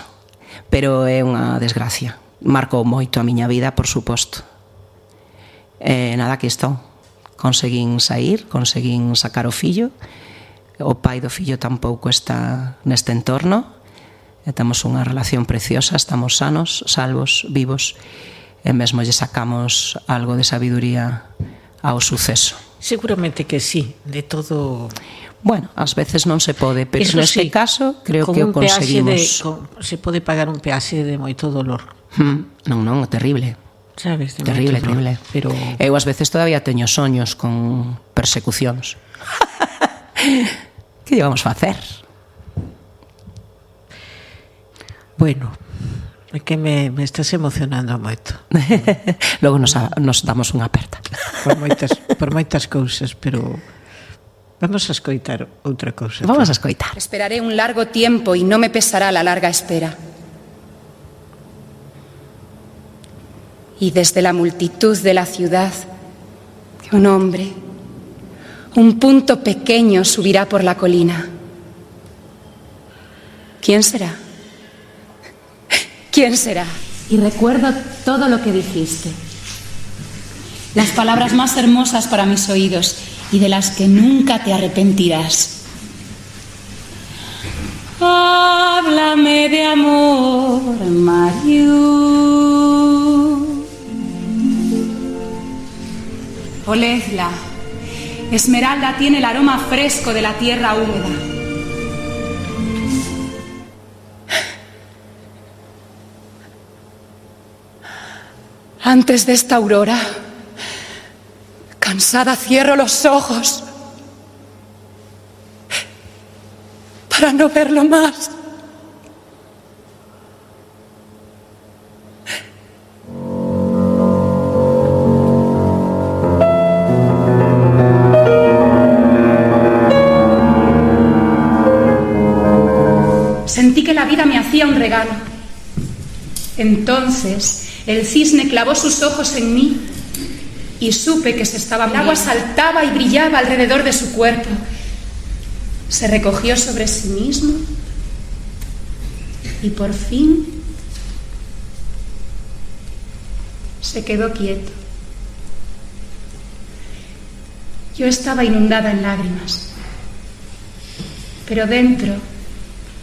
Pero é unha desgracia. Marcou moito a miña vida, por suposto. E nada que estou. Conseguín sair, conseguín sacar o fillo. O pai do fillo tampouco está neste entorno e temos unha relación preciosa, estamos sanos, salvos, vivos, e mesmo lle sacamos algo de sabiduría ao suceso. Seguramente que sí, de todo... Bueno, ás veces non se pode, pero Eso neste sí, caso creo que o conseguimos. De, con, se pode pagar un peaxe de moito dolor. Hmm, non, non, terrible. Sabes, de terrible, moito terrible. Pero... Eu ás veces todavía teño soños con persecucións. que llevamos facer? Bueno, é que me, me estás emocionando moito. Logo nos, a, nos damos unha aperta. Por moitas, por moitas cousas, pero vamos a escoitar outra cousa. Vamos a escoitar. Esperaré un largo tiempo e non me pesará la larga espera. Y desde la multitud de la ciudad, un hombre, un punto pequeño subirá por la colina. ¿Quién será? ¿Quién será? y recuerdo todo lo que dijiste. Las palabras más hermosas para mis oídos y de las que nunca te arrepentirás. Háblame de amor, Mariu. Oledla, Esmeralda tiene el aroma fresco de la tierra húmeda. Antes de esta aurora, cansada cierro los ojos para no verlo más. Sentí que la vida me hacía un regalo. Entonces el cisne clavó sus ojos en mí y supe que se estaba El agua saltaba y brillaba alrededor de su cuerpo. Se recogió sobre sí mismo y por fin se quedó quieto. Yo estaba inundada en lágrimas, pero dentro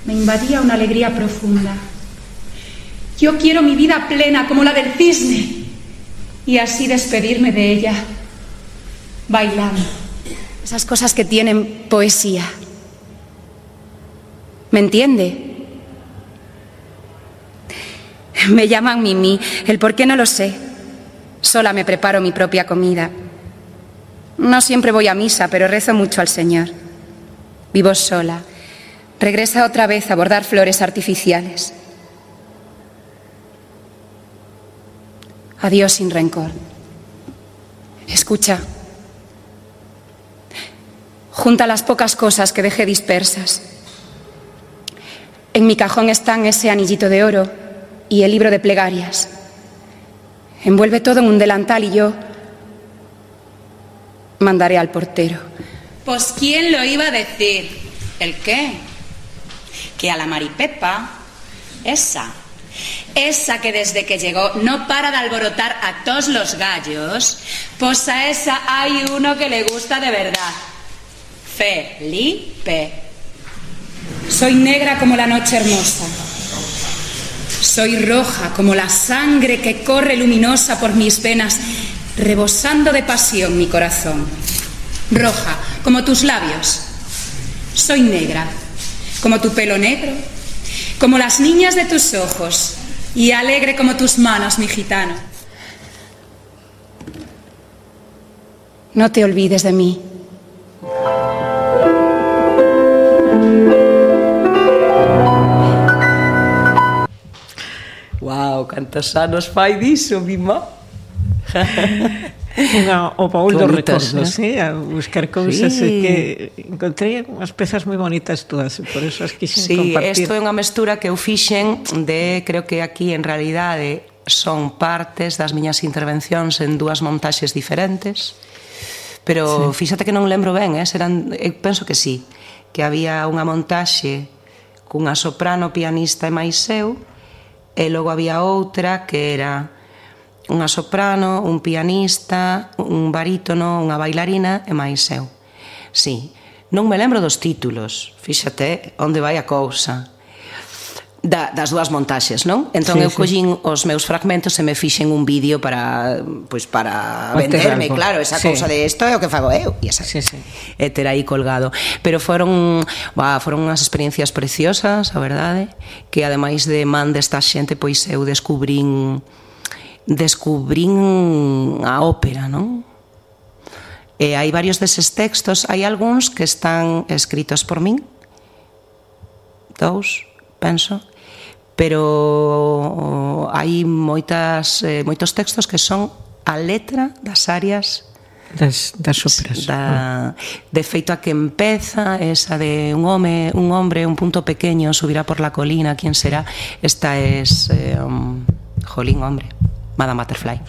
me invadía una alegría profunda. Yo quiero mi vida plena como la del cisne y así despedirme de ella, bailando. Esas cosas que tienen poesía. ¿Me entiende? Me llaman Mimi. El por qué no lo sé. Sola me preparo mi propia comida. No siempre voy a misa, pero rezo mucho al Señor. Vivo sola. Regresa otra vez a bordar flores artificiales. Adiós sin rencor. Escucha. Junta las pocas cosas que dejé dispersas. En mi cajón están ese anillito de oro y el libro de plegarias. Envuelve todo en un delantal y yo mandaré al portero. Pues ¿quién lo iba a decir? ¿El qué? Que a la Maripepa, esa, esa que desde que llegó no para de alborotar a todos los gallos, pues a esa hay uno que le gusta de verdad. Felipe. Soy negra como la noche hermosa. Soy roja como la sangre que corre luminosa por mis venas, rebosando de pasión mi corazón. Roja como tus labios. Soy negra como tu pelo negro, como las niñas de tus ojos y alegre como tus manos, mi gitano. No te olvides de mí. Wow, cantos anos fai diso? unha, o baúl dos recordos, eh? a buscar cousas sí. que encontrei unhas pezas moi bonitas todas, por eso as quixen sí, compartir. Sí, isto é unha mestura que eu fixen de, creo que aquí en realidade son partes das miñas intervencións en dúas montaxes diferentes, pero sí. fíxate que non lembro ben, eh? Serán, eu penso que sí, que había unha montaxe cunha soprano, pianista e máis eu, e logo había outra que era unha soprano, un pianista, un barítono, unha bailarina e máis eu. Sí, non me lembro dos títulos, fíxate onde vai a cousa. Da, das dúas montaxes, non? Entón sí, eu collín sí. os meus fragmentos e me fixen un vídeo para pois para venderme, claro, esa sí. cousa de isto é o que fago eu e esa. Sí, sí. E ter aí colgado. Pero foron, bah, foron unhas experiencias preciosas, a verdade, que ademais de man desta xente, pois eu descubrín descubrín a ópera, non? E hai varios deses textos, hai algúns que están escritos por min, dous, penso, pero hai moitas eh, moitos textos que son a letra das áreas das, das óperas. Da, ah. de feito a que empeza esa de un home, un hombre, un punto pequeño subirá por la colina, quién será? Esta es eh, um, Jolín, hombre. Madame Butterfly.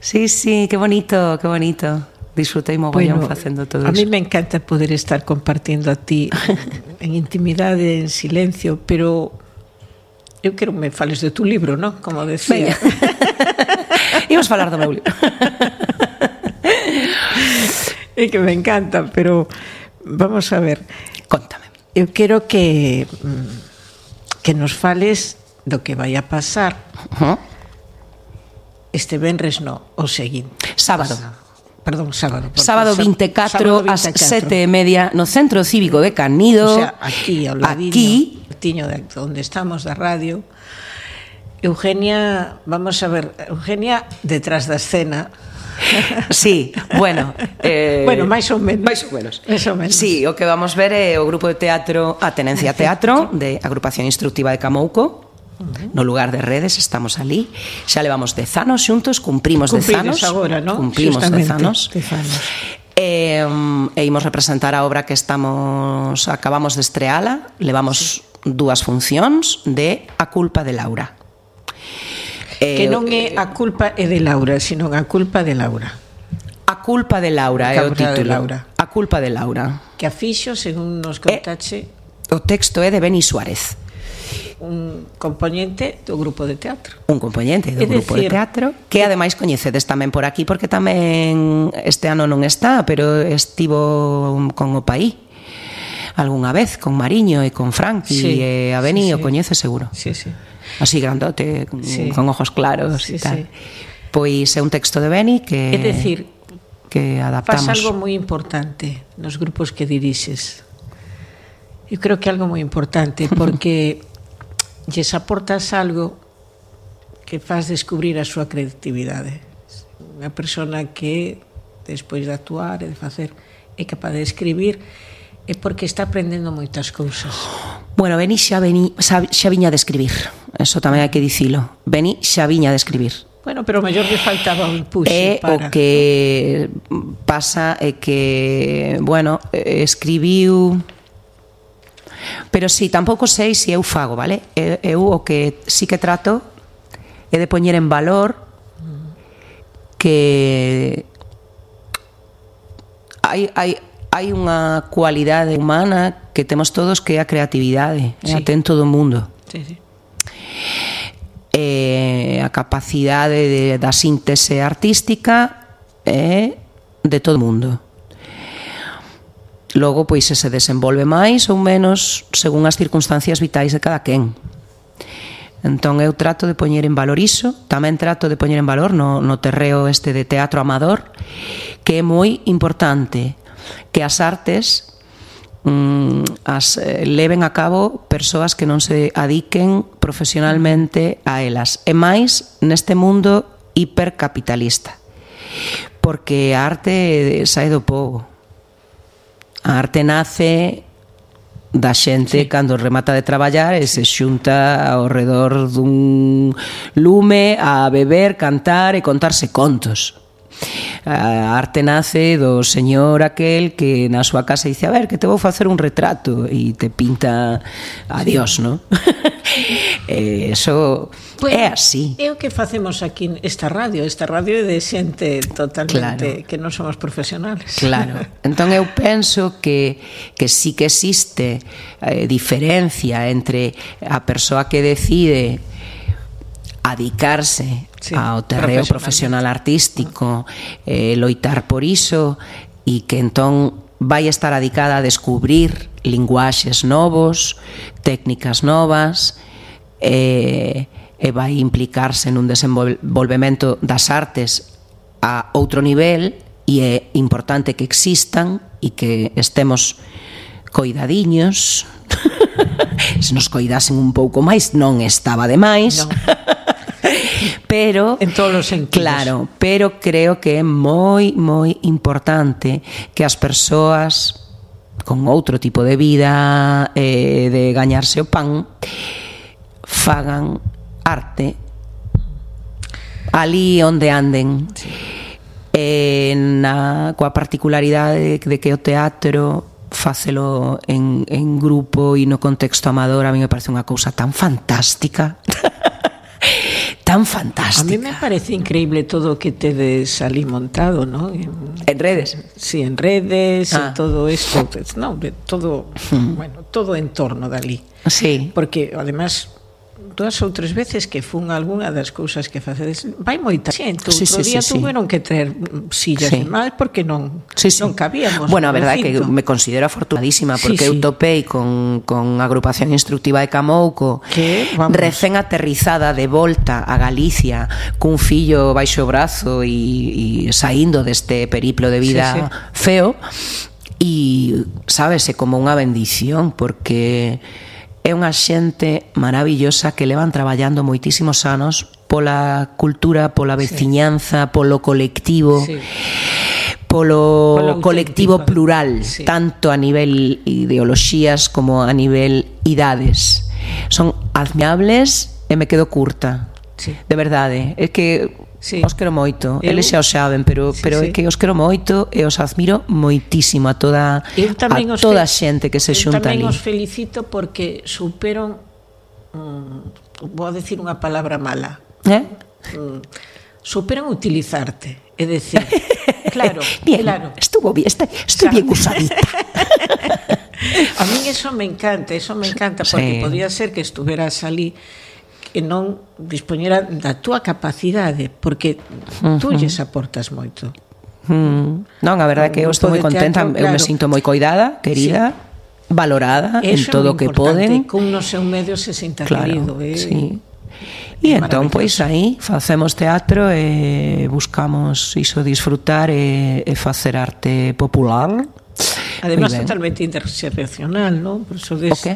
Sí, sí, qué bonito, qué bonito. Disfrutei mogollón bueno, facendo todo a iso. A mí me encanta poder estar compartindo a ti en intimidade, en silencio, pero eu quero me fales de tu libro, ¿no? Como decía. Veña. Imos falar do meu libro. é que me encanta, pero vamos a ver. Contame. Eu quero que mm, que nos fales do que vai a pasar uh -huh. este venres no, o seguinte. Sábado. Sábado perdón, sábado. Sábado 24, sábado 24, ás sete e media no Centro Cívico de Canido. O sea, aquí, ao ladinho, aquí. Tiño de onde estamos da radio. Eugenia, vamos a ver, Eugenia detrás da escena. Sí, bueno, eh, bueno, máis ou menos. Máis ou menos. Máis ou menos. Sí, o que vamos ver é o grupo de teatro, Atenencia Teatro de Agrupación Instructiva de Camouco, No lugar de redes estamos ali Xa levamos dez anos xuntos Cumprimos dez anos agora, no? Cumprimos dez anos, dez anos. E, e imos representar a obra que estamos acabamos de estreala. Levamos sí. dúas funcións de A culpa de Laura. Eh, Que non é a culpa é de Laura, sino a culpa de Laura. A culpa de Laura é o título. Laura. A culpa de Laura. Que a fixo, según nos contache... eh, O texto é de Beni Suárez un componente do grupo de teatro. Un componente do é grupo decir, de teatro que ademais coñecedes tamén por aquí porque tamén este ano non está, pero estivo con o país algunha vez con Mariño e con Frank sí, e a Beni sí, sí. o coñece seguro. Sí, sí. Así grandote, sí. con ojos claros sí, e tal. Sí. Pois é un texto de Beni que É decir, que adaptamos. Pasa algo moi importante nos grupos que dirixes. Eu creo que algo moi importante porque lles aportas algo que faz descubrir a súa creatividade. Unha persona que, despois de actuar e de facer, é capaz de escribir é porque está aprendendo moitas cousas. Bueno, Beni xa, veni, xa, xa viña de escribir. Eso tamén hai que dicilo. Beni xa viña de escribir. Bueno, pero mellor que faltaba un puxe é para... o que pasa é que, bueno, escribiu Pero si sí, tampouco sei se si eu fago, vale? Eu, o que sí que trato é de poñer en valor que hai, hai, hai unha cualidade humana que temos todos que é a creatividade, sí. a ten todo o mundo. Sí, sí. Eh, a capacidade de, da síntese artística é eh, de todo o mundo. Logo, pois, se se desenvolve máis ou menos según as circunstancias vitais de cada quen. Entón, eu trato de poñer en valor iso, tamén trato de poñer en valor no, no terreo este de teatro amador, que é moi importante que as artes mm, as eh, leven a cabo persoas que non se adiquen profesionalmente a elas. E máis neste mundo hipercapitalista porque a arte sae do povo A arte nace da xente sí. cando remata de traballar e se xunta ao redor dun lume a beber, cantar e contarse contos. A arte nace do señor aquel que na súa casa dice, a ver, que te vou facer un retrato e te pinta adiós, sí. non? eh, eso pues, é así. É o que facemos aquí esta radio, esta radio é de xente totalmente claro. que non somos profesionales. Claro. Entón eu penso que que sí que existe eh, diferencia entre a persoa que decide adicarse sí, ao terreo profesional artístico, eh, loitar por iso e que entón vai estar adicada a descubrir linguaxes novos, técnicas novas, eh, e vai implicarse nun desenvolvemento das artes a outro nivel e é importante que existan e que estemos coidadiños. Se nos coidasen un pouco máis non estaba de máis. Non. pero en todos os sentidos. Claro, pero creo que é moi moi importante que as persoas con outro tipo de vida eh, de gañarse o pan fagan arte ali onde anden sí. eh, na, coa particularidade de que o teatro facelo en, en grupo e no contexto amador a mí me parece unha cousa tan fantástica tan fantástica. A mí me parece increíble todo que tedes ali montado, ¿no? En, en redes. Sí, en redes, ah. en todo isto, no, todo, bueno, todo en torno dali. Sí. Porque además dúas ou tres veces que fun algunha das cousas que facedes vai moita xente outro sí, sí, día sí, tuveron sí. que traer sillas sí. máis porque non sí, sí. non cabíamos bueno, a verdade é que me considero afortunadísima porque sí, sí. eu topei con, con a agrupación instructiva de Camouco que, Vamos. recén aterrizada de volta a Galicia cun fillo baixo brazo e, e saindo deste periplo de vida sí, sí. feo e sábese como unha bendición porque é unha xente maravillosa que levan traballando moitísimos anos pola cultura, pola veciñanza, sí. polo colectivo. Sí polo, polo colectivo plural, sí. tanto a nivel ideoloxías como a nivel idades. Son admirables e me quedo curta. Sí. De verdade, é que Sí. Os quero moito, eu, eles xa o saben, pero sí, pero sí. é que os quero moito e os admiro moitísimo a toda eu tamén a toda a xente que se xunta ali. Eu tamén os felicito porque superon mm, vou decir unha palabra mala. Eh? Mm, superan utilizarte, é decir claro, bien, claro. Estuvo bien, está, estoy bien usadita. a mí eso me encanta, eso me encanta porque sí. podía ser que estuveras ali que non dispoñeran da túa capacidade, porque tú lles aportas moito. Mm. Non, a verdade é que eu estou moi contenta, teatro, claro. eu me sinto moi coidada, querida, sí. valorada Eso en todo o que poden. Que un no seu medio se sinta claro, querido. Eh? Sí. E entón, pois, aí facemos teatro e buscamos iso disfrutar e, e facer arte popular. Ademais, totalmente interseccional, non? Por iso des... O que?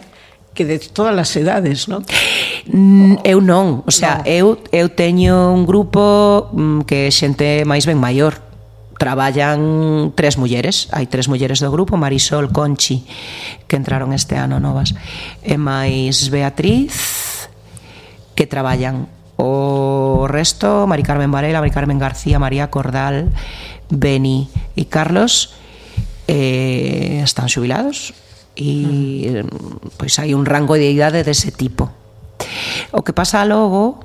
que de todas as edades, non? Mm, eu non, o sea, no. eu eu teño un grupo mm, que xente máis ben maior. Traballan tres mulleres, hai tres mulleres do grupo, Marisol, Conchi, que entraron este ano novas, e máis Beatriz, que traballan o resto, Mari Carmen Varela, Mari Carmen García, María Cordal, Beni e Carlos, eh, están xubilados, e pois hai un rango de idade dese tipo. O que pasa logo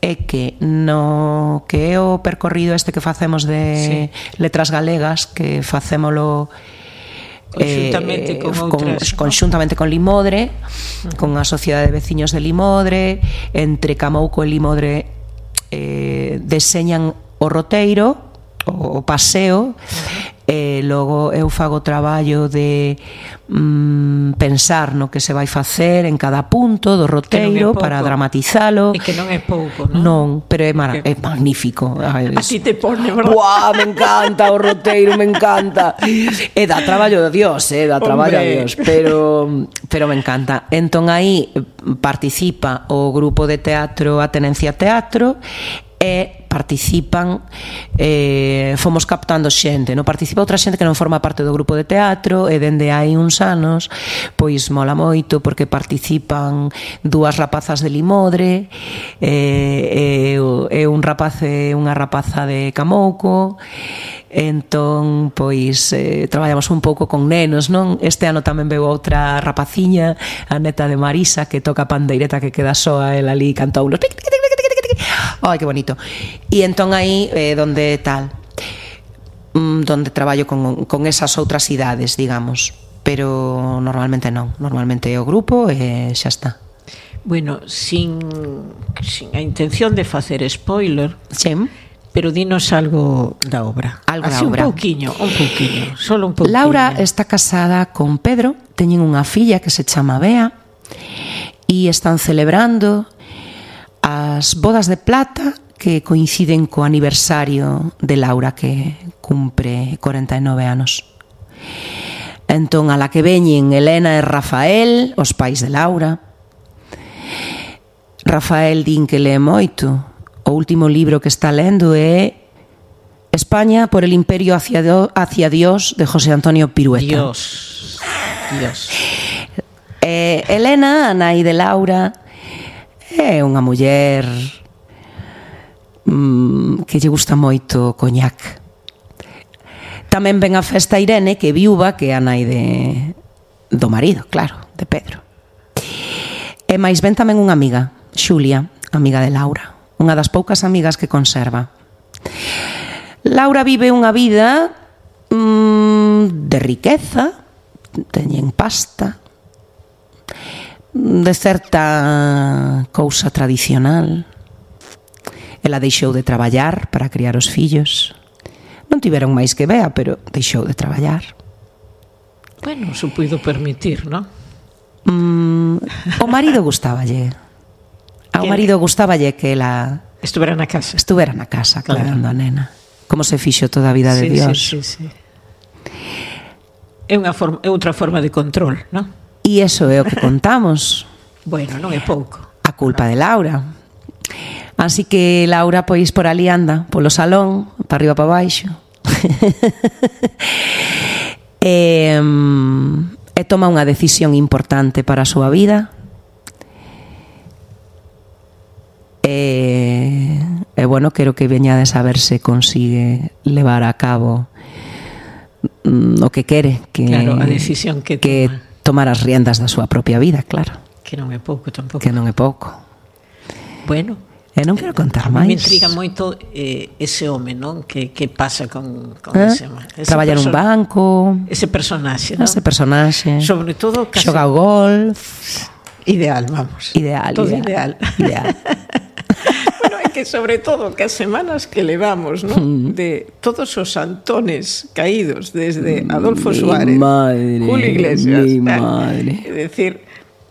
é que no que é o percorrido este que facemos de sí. letras galegas, que facémolo conxuntamente eh, con, outras, con, conxuntamente con Limodre, uh -huh. con a Sociedade de Veciños de Limodre, entre Camouco e Limodre eh, deseñan o roteiro, o, o paseo, uh -huh e logo eu fago o traballo de mm, pensar no que se vai facer en cada punto do roteiro para dramatizalo. E que non é pouco, non? Non, pero é, mar é magnífico. Ay, es... A ti te pone, verdad? Uá, me encanta o roteiro, me encanta. E dá traballo de Dios, eh, dá traballo Hombre. a Dios, pero, pero me encanta. Entón aí participa o grupo de teatro a tenencia teatro e participan eh, fomos captando xente non? Participa outra xente que non forma parte do grupo de teatro e dende hai uns anos pois mola moito porque participan dúas rapazas de Limodre eh, e, e un rapaz e unha rapaza de Camouco Entón, pois, eh, traballamos un pouco con nenos, non? Este ano tamén veu outra rapaciña, a neta de Marisa, que toca pandeireta que queda soa, ela ali canta unos... Ai, que bonito. E entón aí, eh, donde tal, mm, donde traballo con, con esas outras idades, digamos. Pero normalmente non, normalmente é o grupo e eh, xa está. Bueno, sin, sin a intención de facer spoiler, sí pero dinos algo da obra. Algo Así da obra. un pouquiño, un pouquiño, solo un pouquiño. Laura está casada con Pedro, teñen unha filla que se chama Bea e están celebrando as bodas de plata que coinciden co aniversario de Laura que cumpre 49 anos. Entón, a la que veñen Elena e Rafael, os pais de Laura. Rafael din que lee moito, O último libro que está lendo é España por el imperio hacia, do, hacia Dios de José Antonio Pirueta. Dios. Dios. Eh, Elena, a nai de Laura, é unha muller mm, que lle gusta moito o coñac. Tamén ven a festa Irene, que viúva, que é a nai de, do marido, claro, de Pedro. E máis ven tamén unha amiga, Xulia, amiga de Laura unha das poucas amigas que conserva. Laura vive unha vida mm, de riqueza, teñen pasta, de certa cousa tradicional. Ela deixou de traballar para criar os fillos. Non tiveron máis que vea, pero deixou de traballar. Bueno, se puido permitir, non? Mm, o marido gustáballe Ao marido gustáballe que ela estuvera na casa. Estuvera na casa claro. cuidando a nena. Como se fixo toda a vida de sí, Dios. Sí, sí, sí. É unha forma, é outra forma de control, non? E iso é o que contamos. bueno, non é pouco. A culpa de Laura. Así que Laura pois por ali anda, polo salón, para arriba para baixo. e, e toma unha decisión importante para a súa vida E, e bueno, quero que veñades a ver se consigue levar a cabo mm, o que quere que, claro, a decisión que, que toma. tomar as riendas da súa propia vida, claro. Que non é pouco tampouco. Que non é pouco. Bueno, E non quero contar máis. Me intriga moito eh, ese home, non? Que, que pasa con, con eh? ese. Ese traballa un banco. Ese personaxe, non? Ese personaxe. Sobre todo... Casi... Xoga o golf. Ideal, vamos. Ideal, todo ideal. Ideal. ideal. bueno, é que sobre todo que as semanas que levamos, ¿no? Mm. De todos os antones caídos desde Adolfo mi Suárez, madre, Julio Iglesias, mi madre. É decir,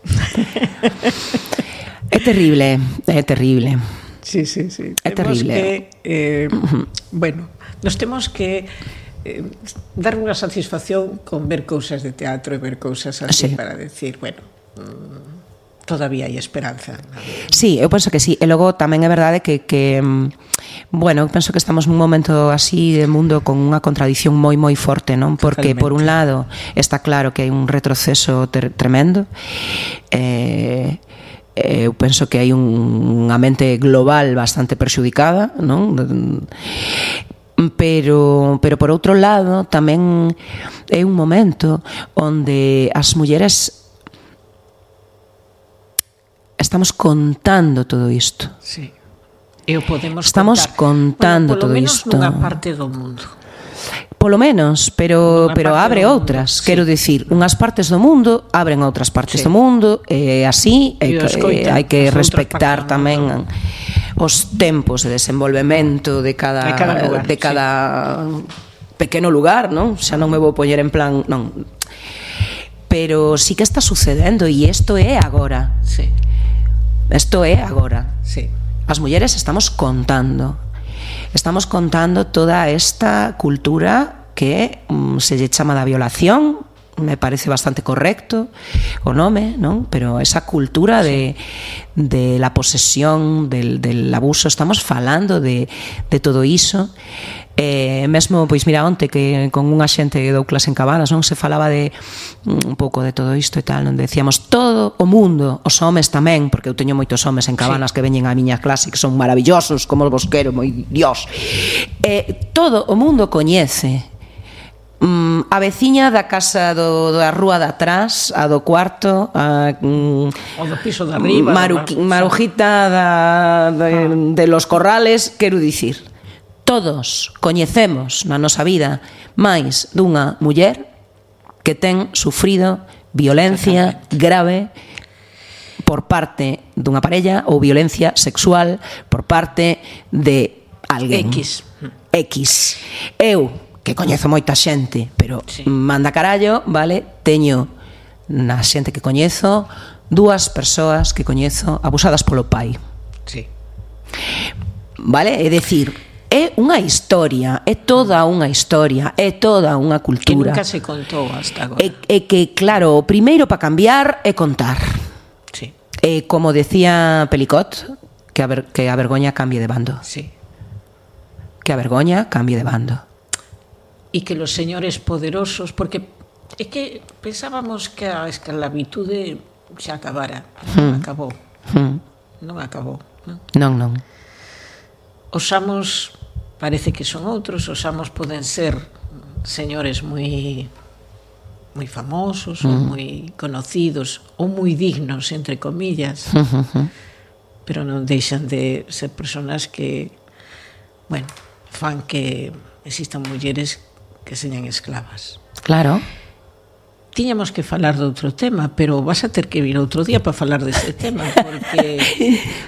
é terrible, é terrible. Sí, sí, sí. É Temos terrible. Que, eh, bueno, nos temos que eh, dar unha satisfacción con ver cousas de teatro e ver cousas así Sí. para decir, bueno, mm, todavía hai esperanza. Sí, eu penso que sí. E logo tamén é verdade que, que mm, bueno, eu penso que estamos nun momento así de mundo con unha contradición moi moi forte, non? Porque Totalmente. por un lado está claro que hai un retroceso tremendo. Eh, eh, eu penso que hai un, unha mente global bastante perxudicada, non? pero pero por outro lado tamén é un momento onde as mulleres estamos contando todo isto. Sí. E o podemos Estamos contar. contando bueno, todo isto. Polo menos nunha parte do mundo. Polo menos, pero unha pero abre outras, mundo. quero sí. dicir, unhas partes do mundo abren outras partes sí. do mundo e así e hai, hai que respectar tamén os tempos de desenvolvemento de cada de cada, lugar, de cada sí. pequeno lugar, non? Xa non me vou poñer en plan, non. Pero sí que está sucedendo e isto é agora. Sí Isto é agora. Sí. As mulleres estamos contando. Estamos contando toda esta cultura que mm, se lle chama da violación, me parece bastante correcto o nome, non? Pero esa cultura de, de la posesión, del, del abuso, estamos falando de, de todo iso. Eh, mesmo, pois mira, onte que con unha xente que dou clase en Cabanas, non se falaba de mm, un pouco de todo isto e tal, non decíamos todo o mundo, os homes tamén, porque eu teño moitos homes en Cabanas sí. que veñen á miña clase que son maravillosos, como os vos quero, moi dios. Eh, todo o mundo coñece mm, a veciña da casa do, da rúa de atrás, a do cuarto, a, mm, o do piso de arriba, maru, marujita da, de, ah. de los corrales, quero dicir, todos coñecemos na nosa vida máis dunha muller que ten sufrido violencia grave por parte dunha parella ou violencia sexual por parte de alguén. X. X. Eu que coñezo moita xente, pero sí. manda carallo, vale? Teño na xente que coñezo dúas persoas que coñezo abusadas polo pai. Sí. Vale? É dicir, é unha historia, é toda unha historia, é toda unha cultura. Que nunca se contou hasta agora. É, é que, claro, o primeiro para cambiar é contar. Sí. É como decía Pelicot, que a, ver, que a vergoña cambie de bando. Sí. Que a vergoña cambie de bando e que los señores poderosos, porque é que pensábamos que a esclavitude xa acabara, mm. acabou. Hmm. hmm. Non acabou. Non, non. non. Os amos parece que son outros, os amos poden ser señores moi moi famosos, mm. ou moi conocidos, ou moi dignos, entre comillas, mm -hmm. pero non deixan de ser personas que, bueno, fan que existan mulleres que señan esclavas. Claro. Tiñamos que falar de outro tema, pero vas a ter que vir outro día para falar deste tema, porque...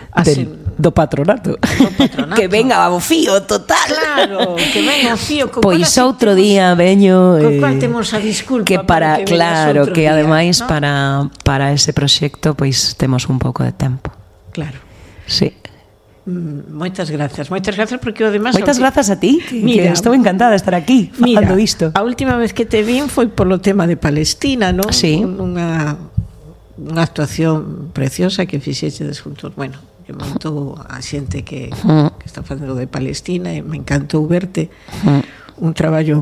Hace... Del, do patronato. Do patronato. Que venga o fío, total. Claro, que venga o fío. Co pois outro día veño... Co cual eh, temos a disculpa. Que para, para que claro, que día, ademais ¿no? para, para ese proxecto, pois temos un pouco de tempo. Claro. Sí. Mm, moitas gracias, moitas gracias porque además Moitas que... grazas a ti, que, mira, que estou encantada de estar aquí falando mira, isto. A última vez que te vin foi polo tema de Palestina, non? Sí. Unha unha actuación preciosa que fixeches juntos. Bueno, que montou a xente que, mm. que está facendo de Palestina e me encantou verte. Mm. Un traballo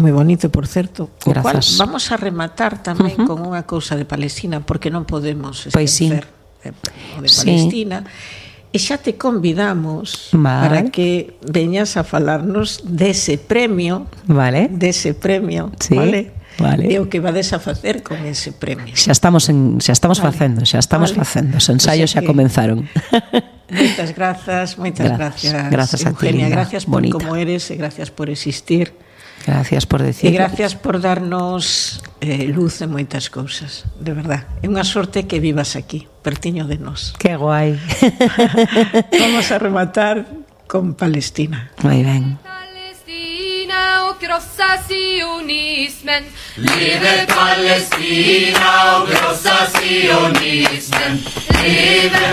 moi bonito, por certo. Co cual vamos a rematar tamén uh -huh. con unha cousa de Palestina porque non podemos esquecer pois sí. Eh, o de Palestina. Sí E xa te convidamos vale. para que veñas a falarnos dese premio, vale. dese premio, sí. vale? Vale. E o que vades a facer con ese premio. Xa estamos en xa estamos vale. facendo, xa estamos vale. facendo, os ensaios xa que... comenzaron. Moitas grazas, moitas grazas. Gracias, grazas a ti. Linda. Gracias por Bonita. como eres e gracias por existir. Gracias por E decir. gracias por darnos eh, luz en moitas cousas, de verdad. É unha sorte que vivas aquí, pertiño de nós. Que guai. Vamos a rematar con Palestina. Moi ben. Sionismen. Leve Palestina och krossa sionismen. Leve